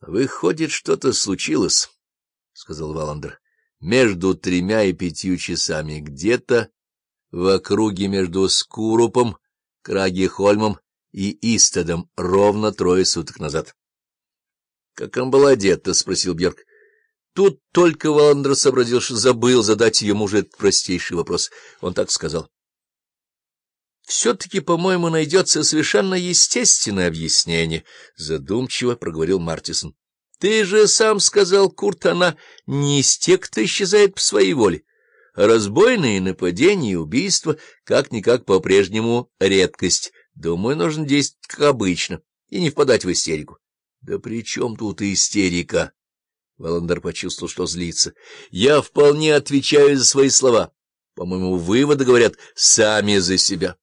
— Выходит, что-то случилось, — сказал Валандер, — между тремя и пятью часами, где-то в округе между Скурупом, Крагихольмом и Истедом, ровно трое суток назад. — Как он был одет-то? — спросил Бьерк. Тут только Валандер сообразил, что забыл задать ему же этот простейший вопрос. Он так сказал. — Все-таки, по-моему, найдется совершенно естественное объяснение, — задумчиво проговорил Мартисон. — Ты же сам сказал, Курт, она не из тех, кто исчезает по своей воле. Разбойные нападения и убийства как-никак по-прежнему редкость. Думаю, нужно действовать как обычно и не впадать в истерику. — Да при чем тут истерика? Валандер почувствовал, что злится. — Я вполне отвечаю за свои слова. По-моему, выводы говорят сами за себя.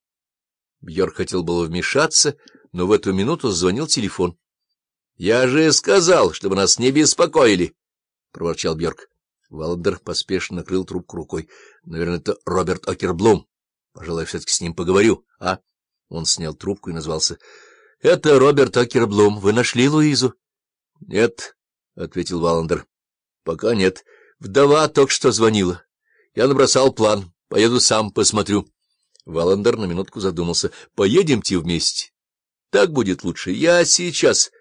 Бьерк хотел было вмешаться, но в эту минуту звонил телефон. — Я же сказал, чтобы нас не беспокоили, — проворчал Бьерк. Валандер поспешно накрыл трубку рукой. — Наверное, это Роберт Окерблум. Пожалуй, я все-таки с ним поговорю. А? Он снял трубку и назвался. — Это Роберт Окерблум. Вы нашли Луизу? — Нет, — ответил Валандер. — Пока нет. Вдова только что звонила. Я набросал план. Поеду сам, посмотрю. Валандер на минутку задумался. — Поедемте вместе. Так будет лучше. Я сейчас...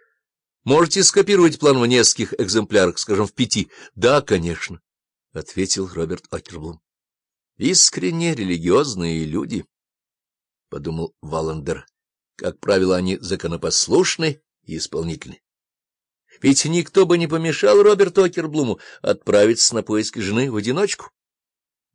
Можете скопировать план в нескольких экземплярах, скажем, в пяти? — Да, конечно, — ответил Роберт Окерблум. — Искренне религиозные люди, — подумал Валандер. Как правило, они законопослушны и исполнительны. Ведь никто бы не помешал Роберту Окерблуму отправиться на поиски жены в одиночку.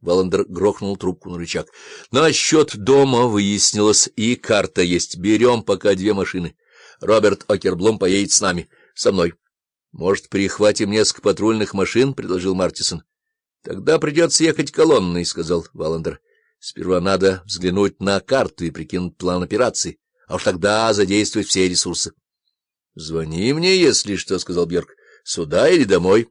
Валандер грохнул трубку на рычаг. — Насчет дома выяснилось, и карта есть. Берем пока две машины. Роберт Окерблум поедет с нами, со мной. — Может, перехватим несколько патрульных машин? — предложил Мартисон. — Тогда придется ехать колонной, — сказал Валандер. — Сперва надо взглянуть на карту и прикинуть план операции, а уж тогда задействовать все ресурсы. — Звони мне, если что, — сказал Бьерк. — Сюда или домой?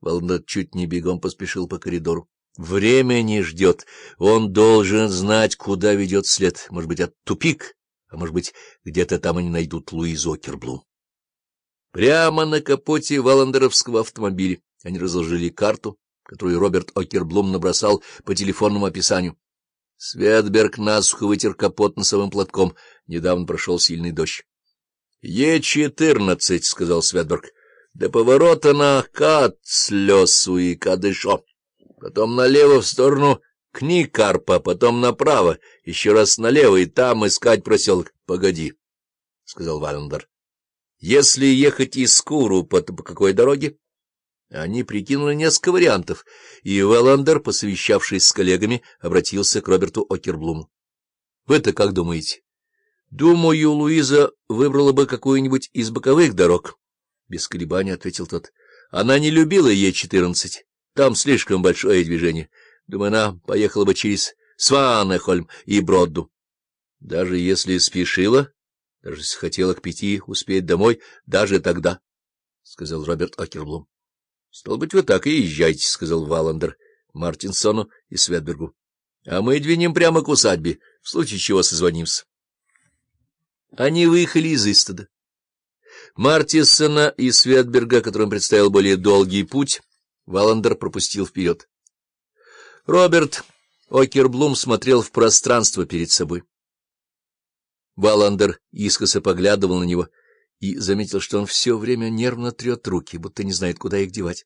Валандер чуть не бегом поспешил по коридору. Время не ждет. Он должен знать, куда ведет след. Может быть, от тупик, а может быть, где-то там они найдут Луизу Окерблум. Прямо на капоте Валандеровского автомобиля они разложили карту, которую Роберт Окерблум набросал по телефонному описанию. Светберг насухо вытер капот носовым платком. Недавно прошел сильный дождь. — Е-14, — сказал Светберг. — До поворота на Кацлёсу и Кадышо потом налево в сторону Кникарпа, потом направо, еще раз налево, и там искать проселок. — Погоди, — сказал Валендер. — Если ехать из Курупа, то по какой дороге? Они прикинули несколько вариантов, и Валандер, посовещавшись с коллегами, обратился к Роберту Окерблуму. — Вы-то как думаете? — Думаю, Луиза выбрала бы какую-нибудь из боковых дорог. Без колебаний ответил тот. — Она не любила Е-14. Там слишком большое движение. Думаю, она поехала бы через Сванехольм и Бродду. Даже если спешила, даже если хотела к пяти успеть домой, даже тогда, — сказал Роберт Окерблум. — Стало быть, вы так и езжайте, — сказал Валандер Мартинсону и Светбергу. — А мы двинем прямо к усадьбе, в случае чего созвонимся. Они выехали из Истода. Мартинсона и Светберга, которым предстоял более долгий путь, Валандер пропустил вперед. Роберт Окерблум смотрел в пространство перед собой. Валандер искоса поглядывал на него и заметил, что он все время нервно трет руки, будто не знает, куда их девать.